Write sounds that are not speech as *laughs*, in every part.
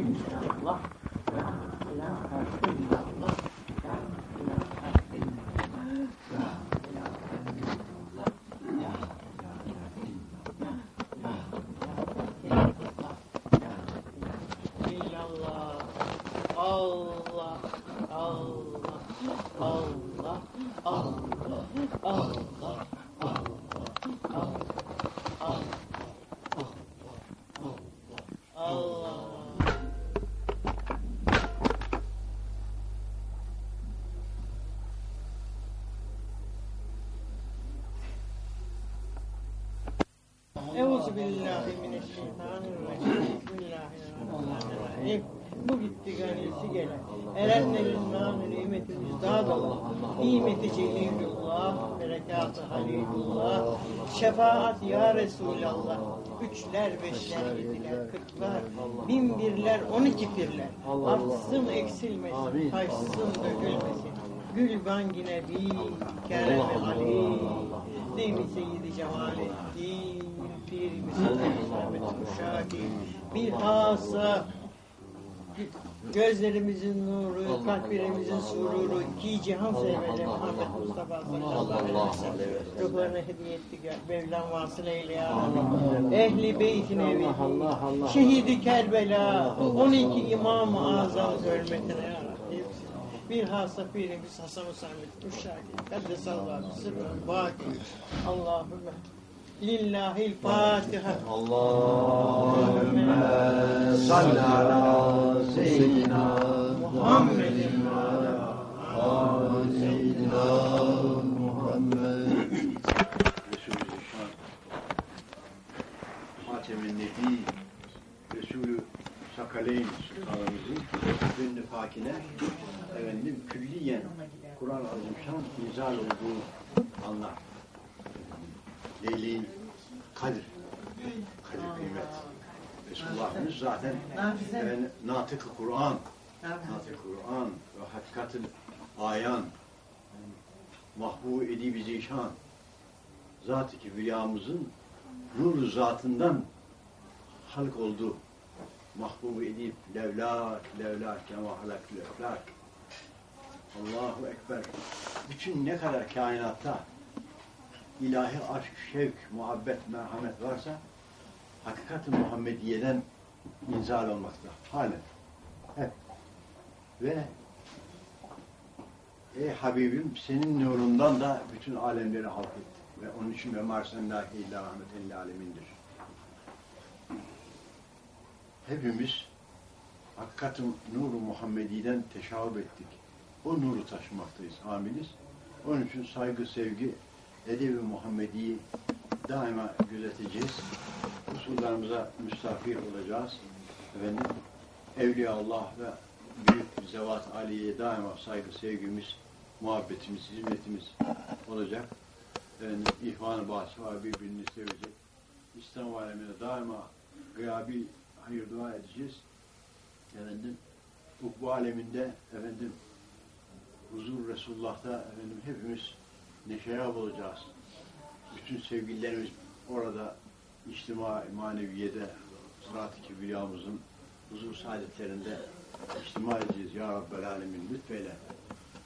illallah. La ilahe illallah. La ilahe illallah. La illallah. Allah, Allah, Allah, Allah, Allah, Allah, Allah. Euzu billahi mineşşeytanirracim. Bismillahirrahmanirrahim. Bu gitti ganisi gelen. Erenlerin namı nimeti müzdad olan. Nimeti celilullah, berekatı halilullah. Şefaat ya Resulallah. Üçler, beşler, yediler, kırklar, bin birler, on iki pirler. Artsın, eksilmesin, taşsın, dökülmesin. Gül gangine bir kerem Ali. Değil mi Seyyid-i Cemalettin? Pir Müslüman İslam'ın müşahidi. Bilhassa gözlerimizin nuru, kalplerimizin sururu, iki cihan sevmeli Muhammed Mustafa sallallahu aleyhi ve sellem. Ruhlarına hediye ettik ya. Mevlam vasıl eyle ya. Ehli beytin evi. Şehidi Kerbela. 12 İmam-ı Azam hürmetine ya. Bilhassa Pirimiz Hasan Hüsamet Müşahidi. Kaddesallahu sırrın baki. Allahümme. Allahümme salli ala seyyidina Muhammedin ve ala seyyidina Muhammed Resulü Şan Hatem-i Nebi Resulü Sakaleyn Sultanımızın Gönlü Pakine efendim külliyen Kur'an-ı Azimşan izal olduğu anlar. Leyli Kadir. Kadir kıymet. Resulullah'ımız zaten efendim, Natık-ı Kur'an Natık-ı Kur'an ve hakikatin ayan mahbu edibi zişan zat-ı kibriyamızın nur zatından halk oldu. Mahbubu edip levlak levlak kema halakül eflak. Allahu Ekber. Bütün ne kadar kainatta ilahi aşk, şevk, muhabbet, merhamet varsa hakikat-ı Muhammediye'den inzal olmakta. Halen. Hep. Ve ey Habibim senin nurundan da bütün alemleri halk etti. Ve onun için ve marsennâhi illa rahmeten alemindir. Hepimiz hakikat-ı nuru Muhammedi'den teşavvub ettik. O nuru taşımaktayız, amiliz. Onun için saygı, sevgi, edebi Muhammedi'yi daima gözeteceğiz. Usullarımıza müstafir olacağız. Efendim, Evliya Allah ve büyük zevat Aliye'ye daima saygı, sevgimiz, muhabbetimiz, hizmetimiz olacak. Efendim, ihvan-ı bahsi var, birbirini sevecek. İslam alemine daima gıyabi hayır dua edeceğiz. Efendim, bu, bu aleminde efendim huzur Resulullah'ta efendim hepimiz neşeyab olacağız. Bütün sevgililerimiz orada içtima maneviyede Sırat-ı Kibriyamızın huzur saadetlerinde içtima edeceğiz ya Rabbel Alemin lütfeyle.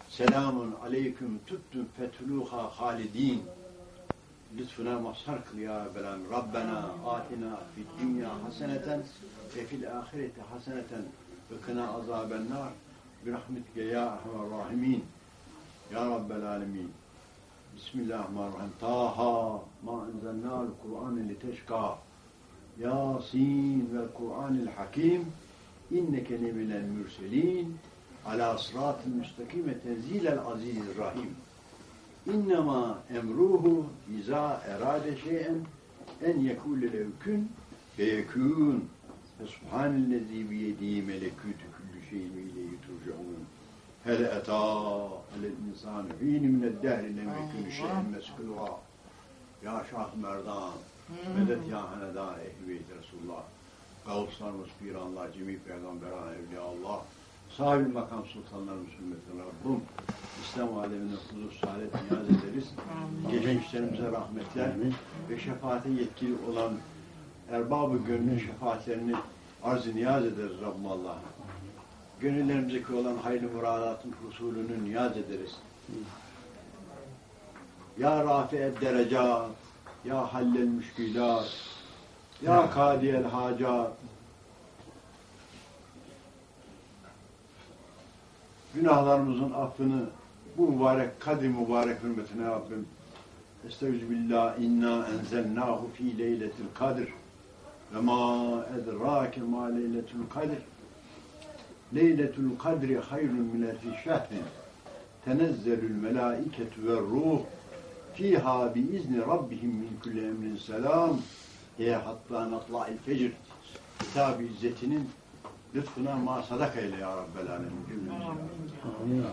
Selamun aleyküm tuttum fetuluha halidin. Lütfuna mazhar kıl ya Rabbel. Rabbena atina fid dünya haseneten ve fil ahireti haseneten ve kına azaben nar. Birahmetike ya erhamer rahimin. Ya Rabbel Alemin. Bismillahirrahmanirrahim. Taha ma enzelnâl Kur'an li teşkâ. Yasin vel Kur'anil hakim. İnneke leminel mürselin. Ala sıratı müstakime tenzilel azizir rahim. İnnemâ emruhu izâ erâde şeyen en yekûle levkün feyekûn. Subhanellezî biyedî melekûtü küllü şeyin ve ileyhi turcaun. Hel etâ alel insân hîn mined dehri lem yekûn şeyen meskûrâ. Ya Şah Merdan, medet ya hanedan ehli Resulullah. Gavuslarımız, piranlar, cemi peygamberan, evliya Allah. Sahibi makam sultanlarımız, hürmetine Rabbim. İslam alemine huzur, saadet niyaz ederiz. Gece işlerimize rahmetler ve şefaate yetkili olan erbabı gönlün şefaatlerini arz-ı niyaz ederiz Rabbim Allah'ım. Gönüllerimizdeki olan hayırlı muradatın husulünü niyaz ederiz. Ya rafi'ed derecat, ya hallel müşkilat, ya kadiyel hacat, günahlarımızın affını bu mübarek kadir mübarek hürmetine Rabbim Estağfirullah inna enzelnahu fi leyletil kadir ve ma edrake ma leyletul kadir Leyletul kadri hayrun min elfi şehrin tenezzelül melaiketu ve ruh. Fiha bi izni rabbihim min kulli emrin selam. Diye hatta natla'il fecr kitab-ı izzetinin lütfuna ma sadak eyle ya Rabbel alemin cümlemize.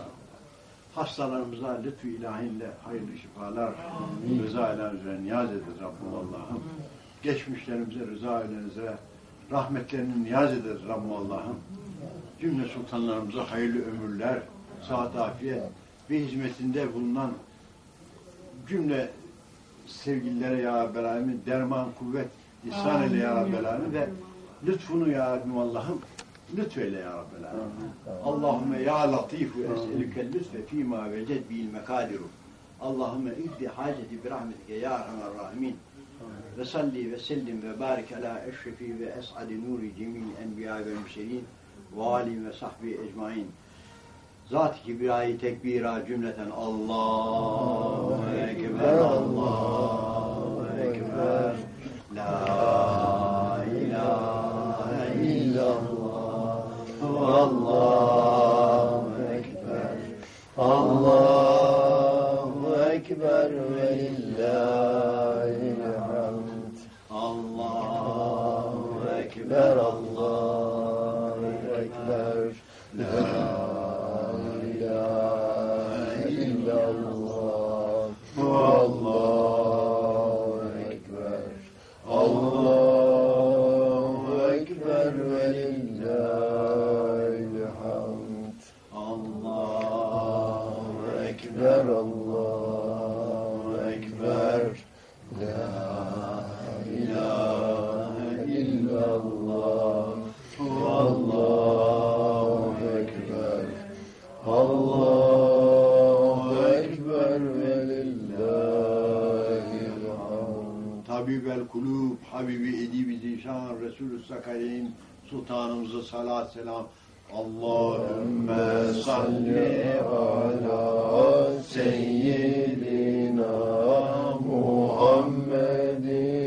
Hastalarımıza lütfu ilahinle hayırlı şifalar, rıza ile üzere niyaz ederiz Rabbim Allah'ım. Geçmişlerimize rıza ile üzere rahmetlerini niyaz ederiz Rabbim Allah'ım. Cümle sultanlarımıza hayırlı ömürler, saat afiyet. Ve hizmetinde bulunan cümle sevgililere ya Rabbel Alemin derman, kuvvet, ihsan eyle ya Rabbel Alemin ve lütfunu ya Rabbim Allah'ım lütfeyle ya Rabbel Alemin. Allahümme ya latifu es'elüke lütfe fîmâ veced bil mekadiru. Allahümme ihdi haceti bir rahmetike ya erhamer rahimin. Ve salli ve sellim ve barik ala eşrefi ve es'adi nuri cemil enbiya ve mürselin ve alim ve sahbi ecmain. Zat-ı kibrayı tekbira cümleten Allahu Ekber, Allahu Ekber, La ilahe illallah, Allahu Ekber, Allahu Ekber ve lillahil hamd. Allahu Ekber, Allahu Sultanımıza salat selam. Allahümme salli ala seyyidina Muhammedin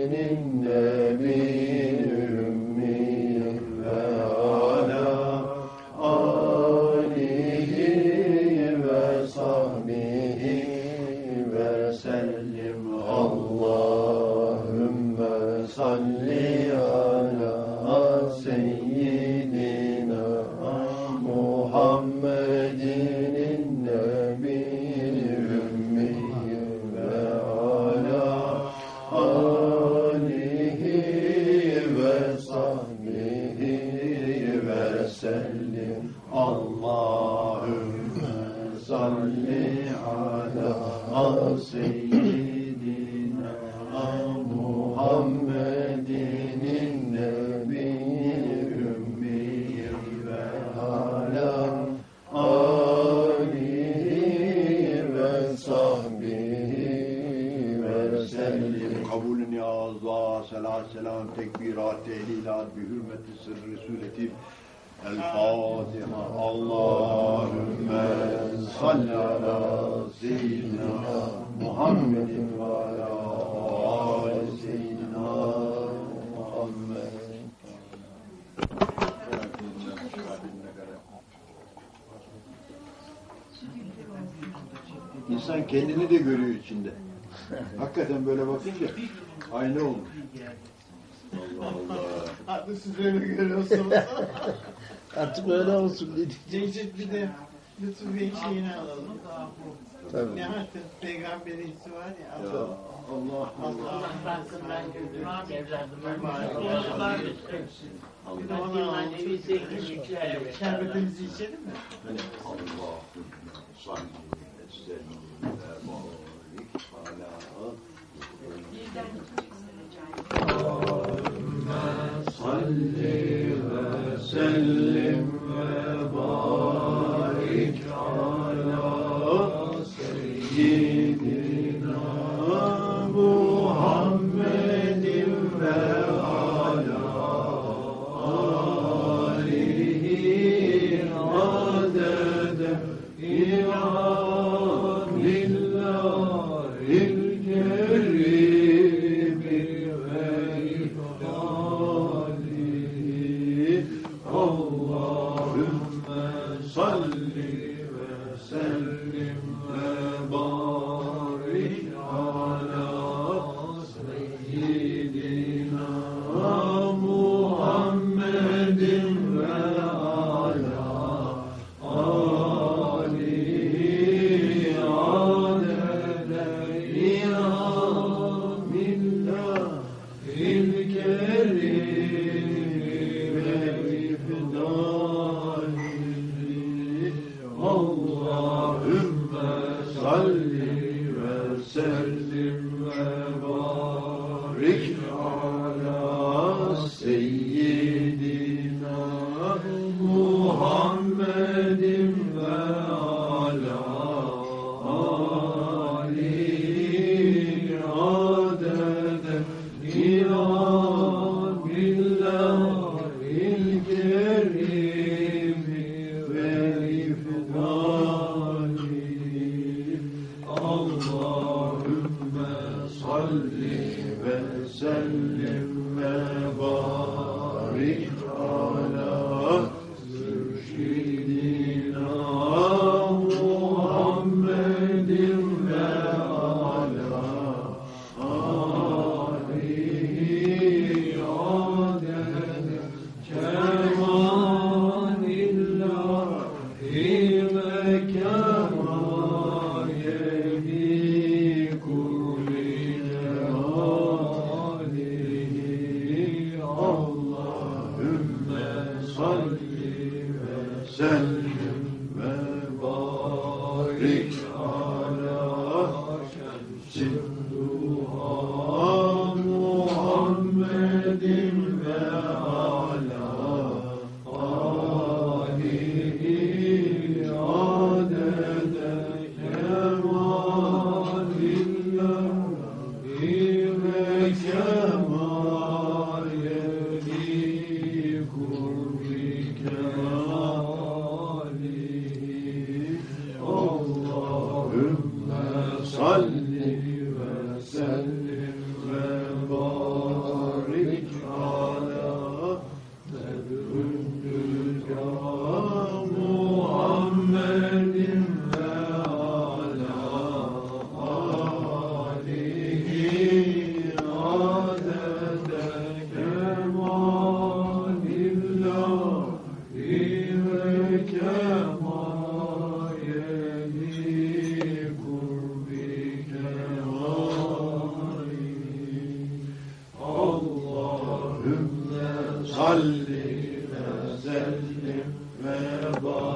sırrı sureti El-Fatiha. Allahümme salli ala seyyidina Muhammedin ve ala ali seyyidina Muhammed. İnsan kendini de görüyor içinde. Hakikaten böyle bakınca aynı olmuş. Allah Allah. Hadi siz öyle görüyorsunuz. *laughs* Artık öyle olsun dedik. Cevdet bir de Lütfü Bey'in şeyini alalım. Tabii. Ne artık peygamberisi var ya. Ya Allah Allah. Allah'ın Müslüman evladım ben Mübarek Müslümanlar olsun. Bir de alalım. manevi zenginliklerle Şerbetimizi içelim mi? Allahümme salli ve sellim ve barik ala seyyidina Muhammedin ve ala alihi adede ilâhi Shindu salli ve sellim ve barik.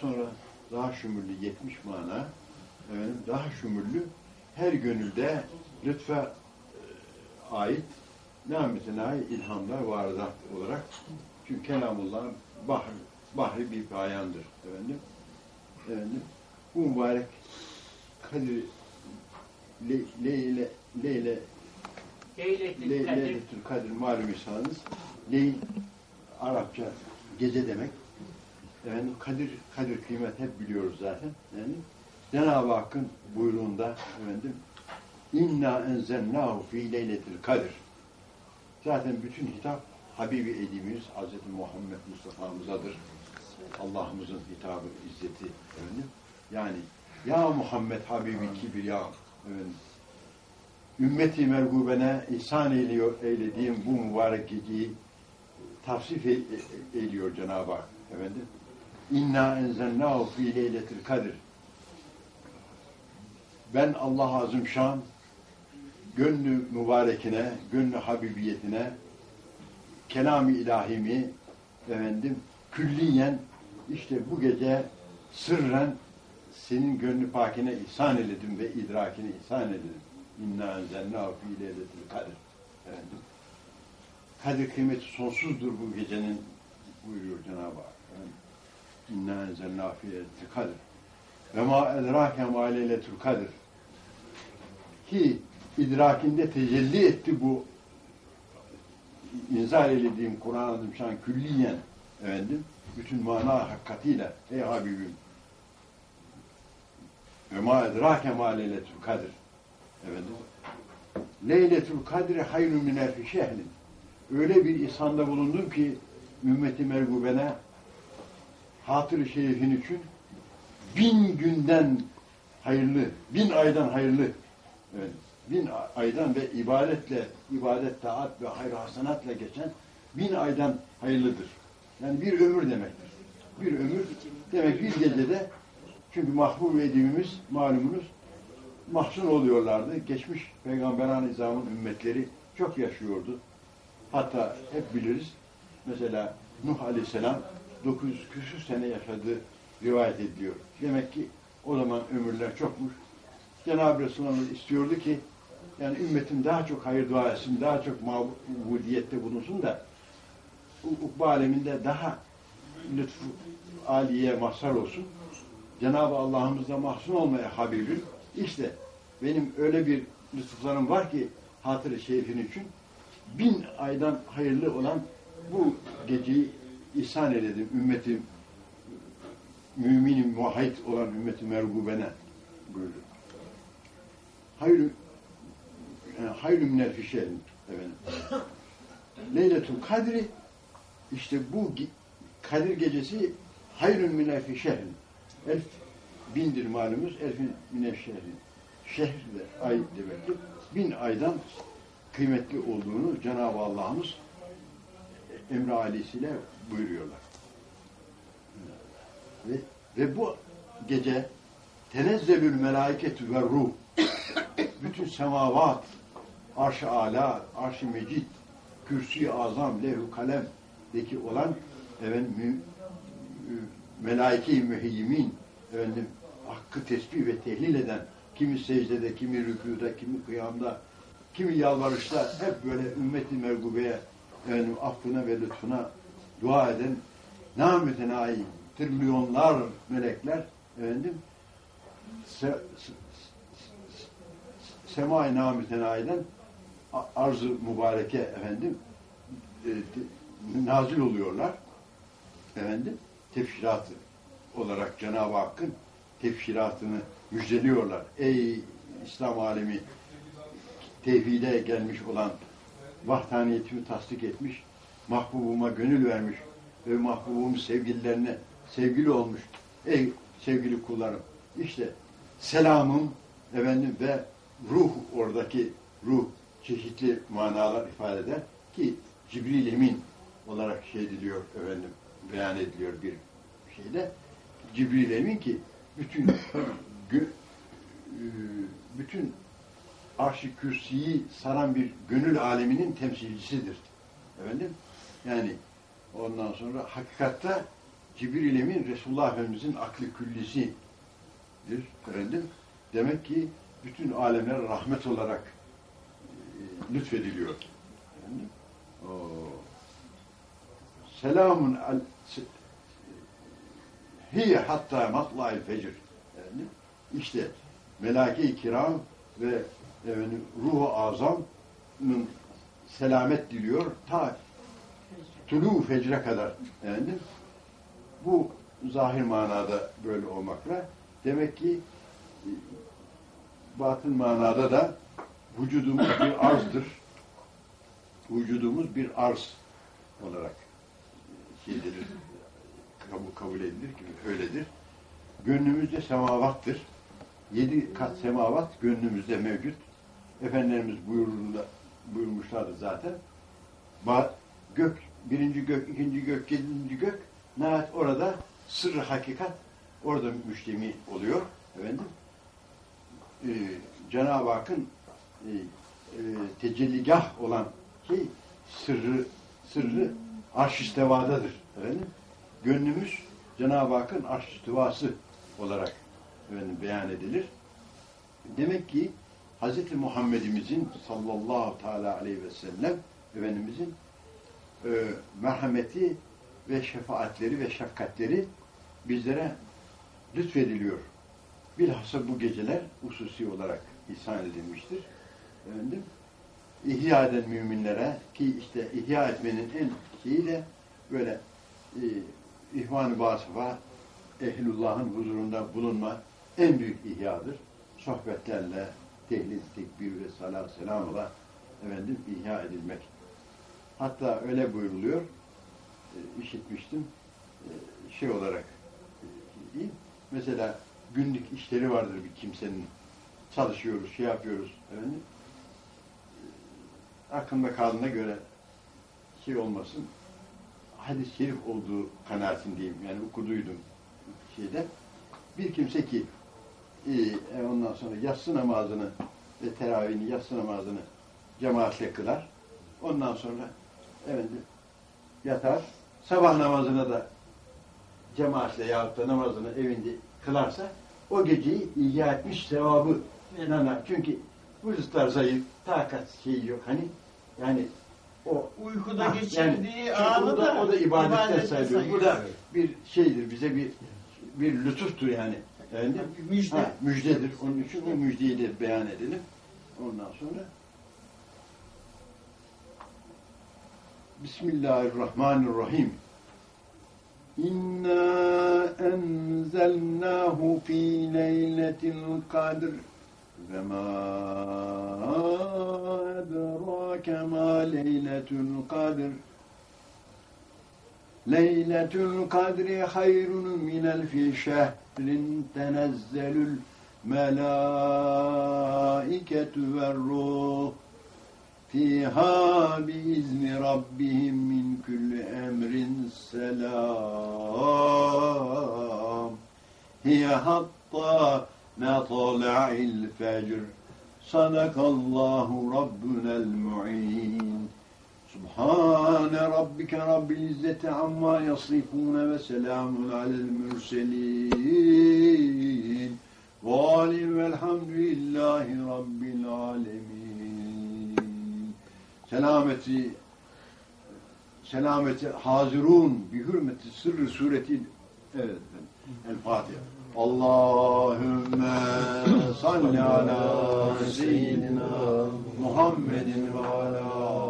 Sonra daha şümüllü 70 mana, efendim, daha şümüllü her gönülde lütfe e, ait nametine ilhamlar varzat olarak çünkü kelamullah bahri, bahri bir payandır efendim. efendim. Bu mübarek Kadir le, Leyle Leyle Leyletül Kadir malum insanınız. Leyl Arapça gece demek. Efendim kadir, kadir kıymet hep biliyoruz zaten. Yani Cenab-ı Hakk'ın buyruğunda efendim İnna enzelnahu fi leyletil kadir. Zaten bütün hitap Habibi Edimiz Hazreti Muhammed Mustafa'mızadır. Allah'ımızın hitabı, izzeti efendim. Yani ya Muhammed Habibi Kibriya efendim, ümmeti mergubene ihsan eyliyor, eylediğim bu mübarek geceyi tavsif e, e, ediyor Cenab-ı Hak efendim. İnna enzelnahu fi leyletil kadir. Ben Allah Azimşan gönlü mübarekine, gönlü habibiyetine, kelam-ı ilahimi efendim külliyen işte bu gece sırren senin gönlü pakine ihsan eledim ve idrakine ihsan eledim. İnna enzelnahu fi leyletil kadir. Efendim. Kadir kıymeti sonsuzdur bu gecenin buyuruyor Cenab-ı Hak. İnna enzelnahu fi leyletil kadir. Ve ma edrake ma leyletul kadir. Ki idrakinde tecelli etti bu inzal edildiğim Kur'an-ı Azimşan külliyen efendim bütün mana hakikatiyle ey Habibim ve ma edrake ma leyletul kadir efendim leyletul kadri hayrun min elfi şehrin öyle bir ihsanda bulundum ki ümmeti mergubene hatır-ı şerifin için bin günden hayırlı, bin aydan hayırlı bin aydan ve ibadetle, ibadet, taat ve hayır hasenatla geçen bin aydan hayırlıdır. Yani bir ömür demektir. Bir ömür demek bir gecede çünkü mahbub edimimiz malumunuz mahzun oluyorlardı. Geçmiş Peygamberan nizamın ümmetleri çok yaşıyordu. Hatta hep biliriz. Mesela Nuh Aleyhisselam 900 küsür sene yaşadığı rivayet ediliyor. Demek ki o zaman ömürler çokmuş. Cenab-ı Resulullah istiyordu ki yani ümmetin daha çok hayır dua etsin, daha çok mabudiyette bulunsun da ukba aleminde daha lütfu aliye mazhar olsun. Cenab-ı Allah'ımızla mahzun olmaya Habibim. İşte benim öyle bir lütuflarım var ki hatırı şerifin için bin aydan hayırlı olan bu geceyi ihsan edelim ümmetim müminin muahit olan ümmeti mergubene buyurdu. Hayır hayır minel fişerin efendim. Leyletul Kadri işte bu Kadir gecesi hayrun minel fişerin. Elf bindir malumuz elfin minel şehrin. Şehr de ay demektir. Bin aydan kıymetli olduğunu Cenab-ı Allah'ımız Emre ailesiyle buyuruyorlar. Ve, ve bu gece tenezzelül melaiketü ve ruh bütün semavat arş-ı ala, arş-ı mecid, kürsü-i azam, levh-u kalemdeki olan efendim, mü, melaike-i müheyyimin efendim, hakkı tesbih ve tehlil eden kimi secdede, kimi rükûda, kimi kıyamda, kimi yalvarışta hep böyle ümmeti mergubeye efendim, affına ve lütfuna dua eden namütenayi trilyonlar melekler efendim se, se, semai namütenayiden arz-ı mübareke efendim e, nazil oluyorlar efendim tefşiratı olarak Cenab-ı Hakk'ın tefşiratını müjdeliyorlar. Ey İslam alemi tevhide gelmiş olan vahdaniyetimi tasdik etmiş, mahbubuma gönül vermiş ve mahbubum sevgililerine sevgili olmuş. Ey sevgili kullarım, işte selamım efendim ve ruh oradaki ruh çeşitli manalar ifade eder ki Cibril Emin olarak şey ediliyor efendim beyan ediliyor bir şeyde. Cibril Emin ki bütün gö, bütün arş-ı kürsiyi saran bir gönül aleminin temsilcisidir. Efendim? Yani ondan sonra hakikatte Cibril Emin Resulullah Efendimizin aklı küllisidir. Efendim? Demek ki bütün alemler rahmet olarak e, lütfediliyor. Efendim? O, selamun al hiye hatta matla'il fecr. Yani işte melake-i kiram ve efendim, ruhu azamın selamet diliyor ta tulu fecre kadar. Yani bu zahir manada böyle olmakla demek ki batın manada da vücudumuz bir arzdır. Vücudumuz bir arz olarak şey edilir, kabul, kabul edilir ki öyledir. Gönlümüz de semavattır. Yedi kat semavat gönlümüzde mevcut. Efendilerimiz buyururlar, buyurmuşlardı zaten. Ba gök, birinci gök, ikinci gök, yedinci gök, nihayet orada sırrı hakikat orada müştemi oluyor. Efendim, ee, Cenab-ı Hakk'ın e, e, tecelligah olan şey sırrı sırrı arş istevadadır. Efendim, gönlümüz Cenab-ı Hakk'ın arş istivası olarak efendim, beyan edilir. Demek ki Hz. Muhammed'imizin sallallahu teala aleyhi ve sellem Efendimizin e, merhameti ve şefaatleri ve şefkatleri bizlere lütfediliyor. Bilhassa bu geceler hususi olarak ihsan edilmiştir. Efendim, ihya eden müminlere ki işte ihya etmenin en şeyi de böyle e, ihvan-ı basıfa ehlullahın huzurunda bulunma en büyük ihyadır. Sohbetlerle, tehlil, tekbir ve salat, selamla efendim ihya edilmek. Hatta öyle buyuruluyor, e, işitmiştim, e, şey olarak e, değil, mesela günlük işleri vardır bir kimsenin, çalışıyoruz, şey yapıyoruz efendim, e, aklımda kaldığına göre şey olmasın, hadis-i şerif olduğu kanaatindeyim, yani okuduydum şeyde, bir kimse ki e, ondan sonra yatsı namazını ve teravihini, yatsı namazını cemaatle kılar. Ondan sonra efendim yatar. Sabah namazına da cemaatle yahut da namazını evinde kılarsa o geceyi ihya etmiş sevabı inanır. Çünkü vücutlar zayıf, takat şeyi yok. Hani yani o Uykuda Ha, geçirdiği yani, anı o da, o da ibadette sayılıyor. Bu da bir şeydir, bize bir bir lütuftur yani. Yani Müjde. Ha, müjdedir. Onun için o müjdeyi de beyan edelim. Ondan sonra Bismillahirrahmanirrahim. İnna enzelnahu fi leyletil kadr ve ma edrake ma leyletul kadr Leyletül kadri hayrun minel fi şehrin tenezzelül melâiketu ve ruh. Fiha biizni rabbihim min kulli emrin selam. Hiye hatta matla'il fecr. Sadakallahu rabbunel mu'in Subhane rabbike rabbil izzeti amma yasifune ve selamun alel mürselin. Valim velhamdülillahi rabbil alemin. Selameti selameti hazirun bi hürmeti sırrı sureti evet El Fatiha. Allahümme salli ala seyyidina Muhammedin ve ala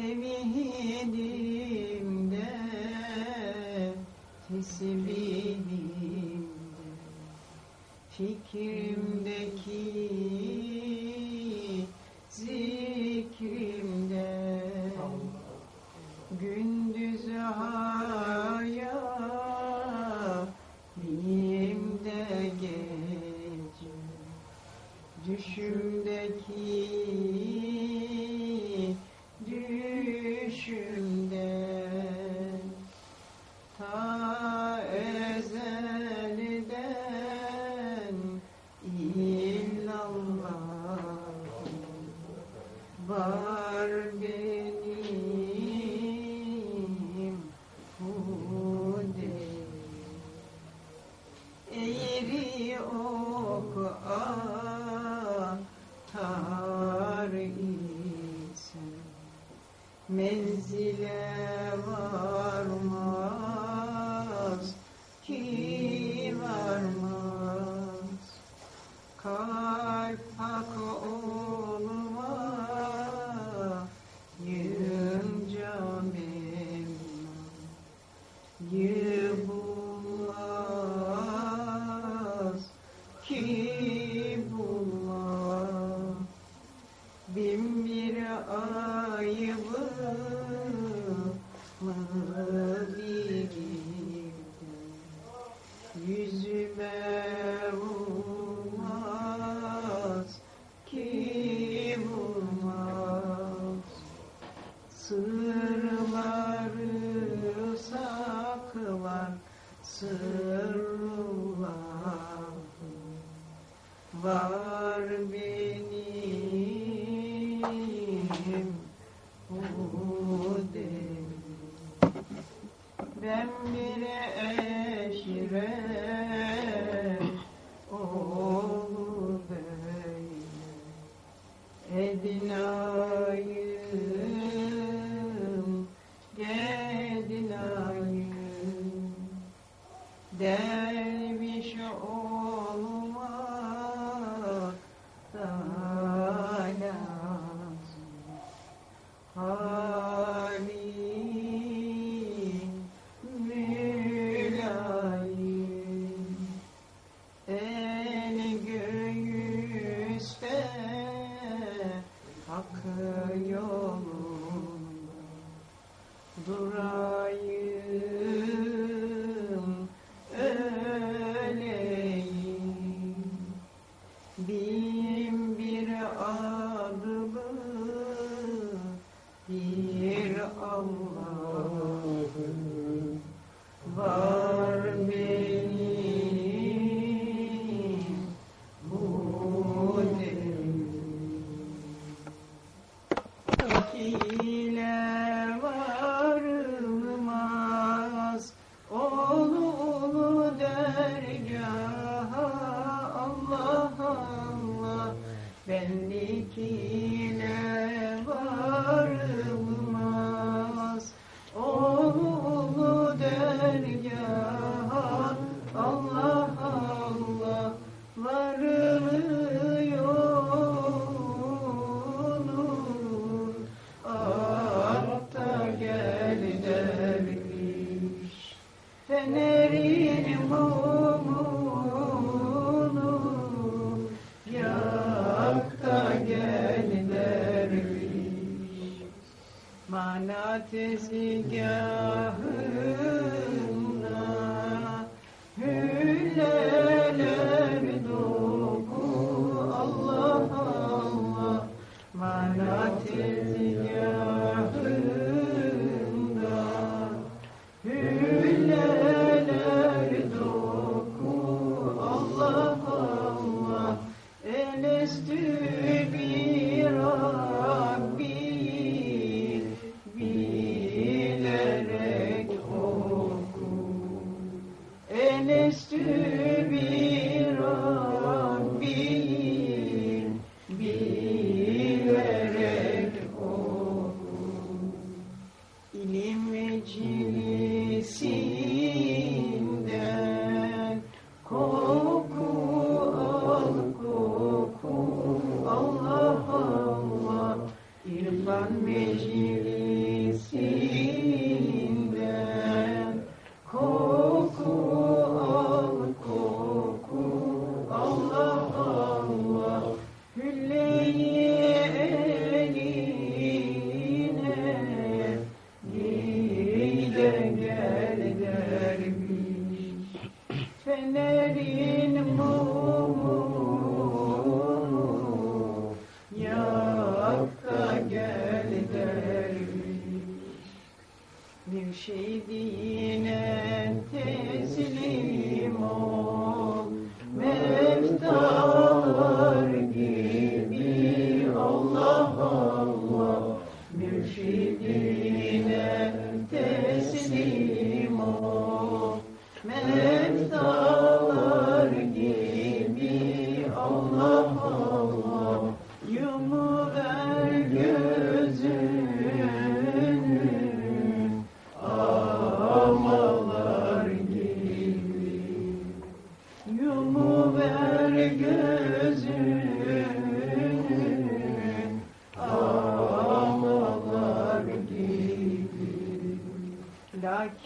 tevhidimde tesbihimde fikrimdeki zikrim Deniz varmaz ki varmaz. Kalp hak olur ben bir eşire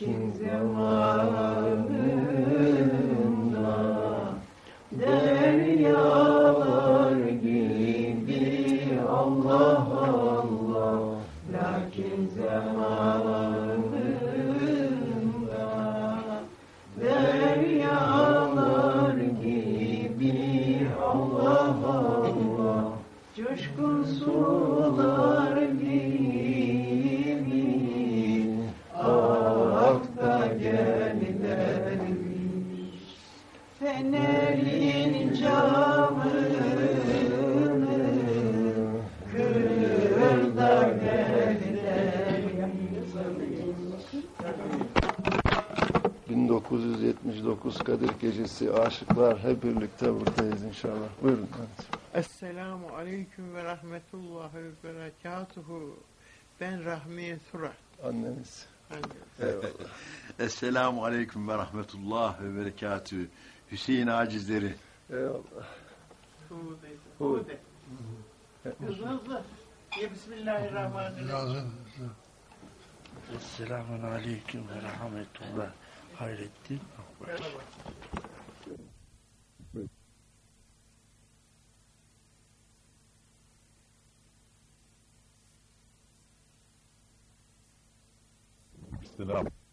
kingdom Gecesi aşıklar hep birlikte buradayız inşallah. Buyurun. Evet. Esselamu Aleyküm ve Rahmetullahi ve Berekatuhu. Ben Rahmiye Tura. Anneniz. Hangi? Eyvallah. Esselamu Aleyküm ve Rahmetullah ve Berekatü. Hüseyin Acizleri. Eyvallah. Hude. Hud. Hude. Hızlı Bismillahirrahmanirrahim. Selamun Aleyküm ve Rahmetullah. Hayrettin Akbaş. Merhaba. Selam.